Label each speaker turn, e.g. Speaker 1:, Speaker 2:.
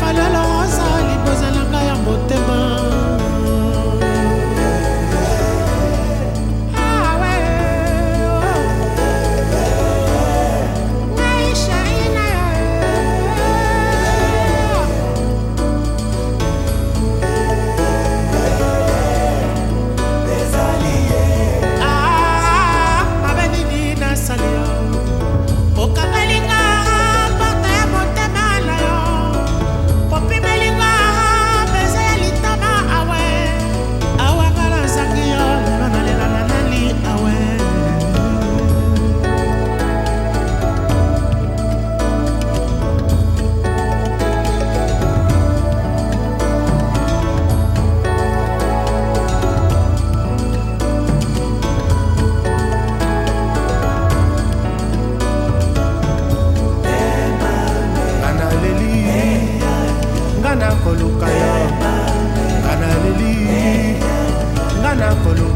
Speaker 1: فلا na.